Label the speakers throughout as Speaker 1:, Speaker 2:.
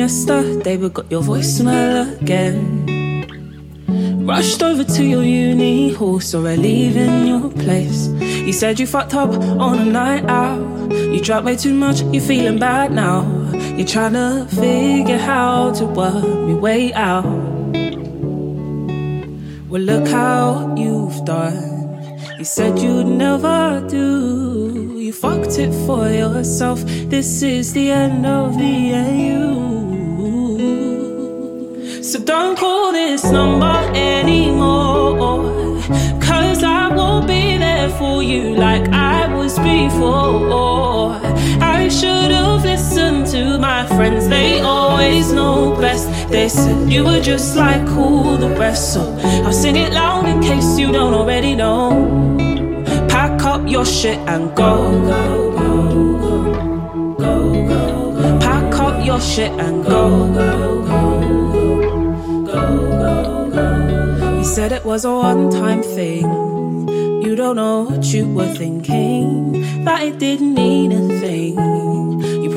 Speaker 1: yesterday, but got your voicemail again. Rushed over to your uni hall, saw her leaving your place. You said you fucked up on a night out. You drank way too much, you're feeling bad now. You're trying to figure how to work me way out. Well, look how you've done. You said you'd never do. You fucked it for yourself. This is the end of the AU. So don't call this number anymore. Cause I won't be there for you like I was before. I should have listened to my friends, they always know best. They said you were just like all the rest. So I'll sing it loud in case you don't already know. Up your shit and go, go, go, go, go. Pack up your shit and go. You said it was a one time thing. You don't know what you were thinking, that it didn't mean a thing.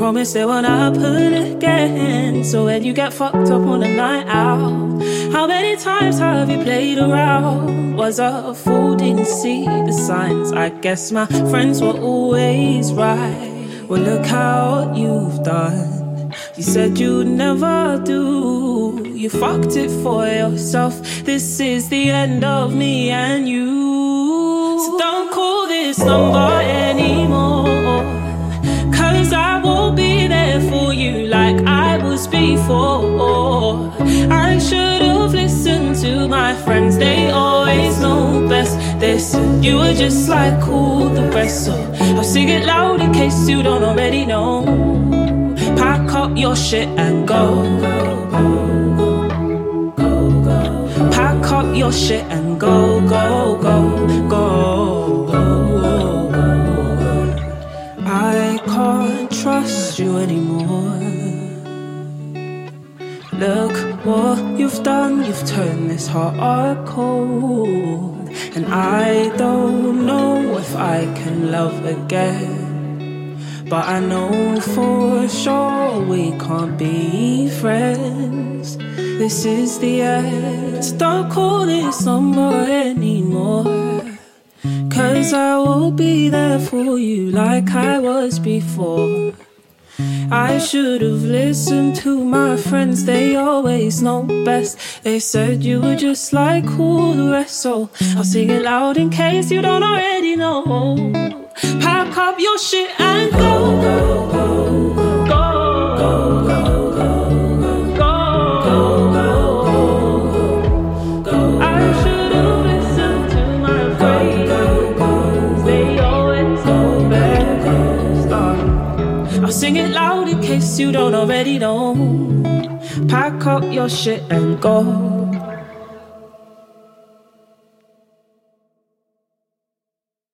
Speaker 1: You promised it won't happen again. So when you get fucked up on a night out, how many times have you played around? Was a fool, didn't see the signs. I guess my friends were always right. Well, look how you've done. You said you'd never do. You fucked it for yourself. This is the end of me and you. So don't call this number for you like I was before. I should have listened to my friends, they always know best. They said you were just like all the rest. So I'll sing it loud in case you don't already know. Pack up your shit and go. Pack up your shit and go, go, go, go. Look what you've done, you've turned this heart cold. And I don't know if I can love again. But I know for sure we can't be friends. This is the end. Don't call this number anymore. Cause I will be there for you like I was before. I should have listened to my friends, they always know best. They said you were just like all the rest, so I'll sing it loud in case you don't already know. Pack up your shit and go. go, sing it loud in case you don't already know. Pack up your shit and go.